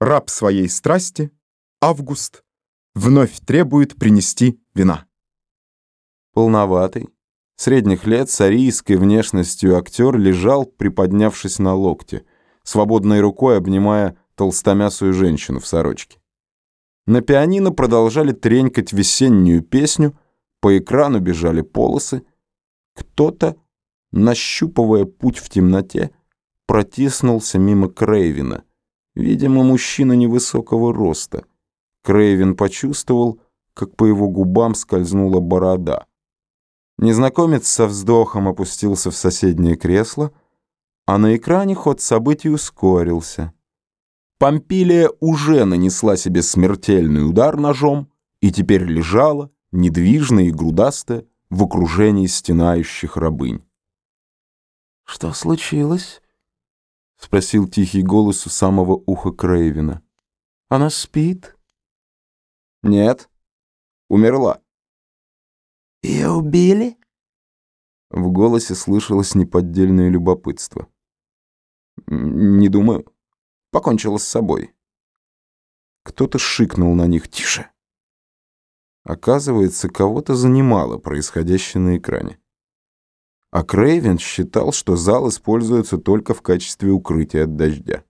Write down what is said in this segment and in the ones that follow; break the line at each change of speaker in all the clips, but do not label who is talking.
Раб своей страсти, Август, вновь требует принести вина.
Полноватый, средних лет, с арийской внешностью актер лежал, приподнявшись на локте, свободной рукой обнимая толстомясую женщину в сорочке. На пианино продолжали тренькать весеннюю песню, по экрану бежали полосы. Кто-то, нащупывая путь в темноте, протиснулся мимо Крейвина. Видимо, мужчина невысокого роста. Крейвин почувствовал, как по его губам скользнула борода. Незнакомец со вздохом опустился в соседнее кресло, а на экране ход событий ускорился. Помпилия уже нанесла себе смертельный удар ножом и теперь лежала, недвижная и грудастая, в окружении стенающих рабынь.
«Что случилось?»
— спросил тихий голос у самого уха Крейвина.
«Она спит?»
«Нет, умерла».
«Ее убили?»
В голосе слышалось неподдельное любопытство. «Не думаю. Покончила с собой». Кто-то шикнул на них «Тише!». Оказывается, кого-то занимало происходящее на экране. А Крейвен считал, что зал используется только в качестве укрытия от дождя.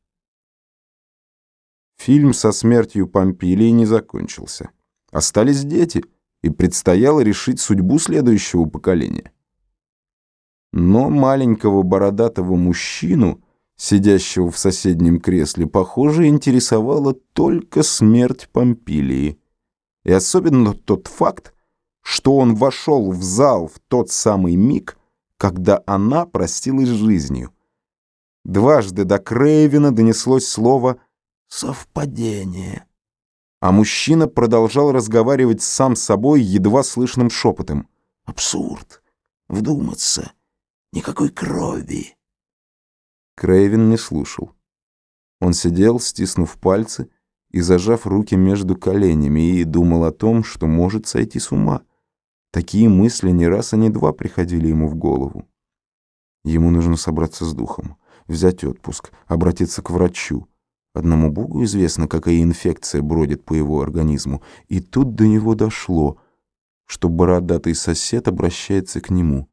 Фильм со смертью Помпилии не закончился. Остались дети, и предстояло решить судьбу следующего поколения. Но маленького бородатого мужчину, сидящего в соседнем кресле, похоже, интересовала только смерть Помпилии. И особенно тот факт, что он вошел в зал в тот самый миг, когда она простилась с жизнью. Дважды до Крейвина донеслось слово
«совпадение».
А мужчина продолжал разговаривать сам с собой едва слышным шепотом.
«Абсурд! Вдуматься! Никакой крови!»
Крейвин не слушал. Он сидел, стиснув пальцы и зажав руки между коленями, и думал о том, что может сойти с ума. Такие мысли не раз, а не два приходили ему в голову. Ему нужно собраться с духом, взять отпуск, обратиться к врачу. Одному Богу известно, какая инфекция бродит по его организму. И тут до него дошло, что бородатый сосед обращается к нему.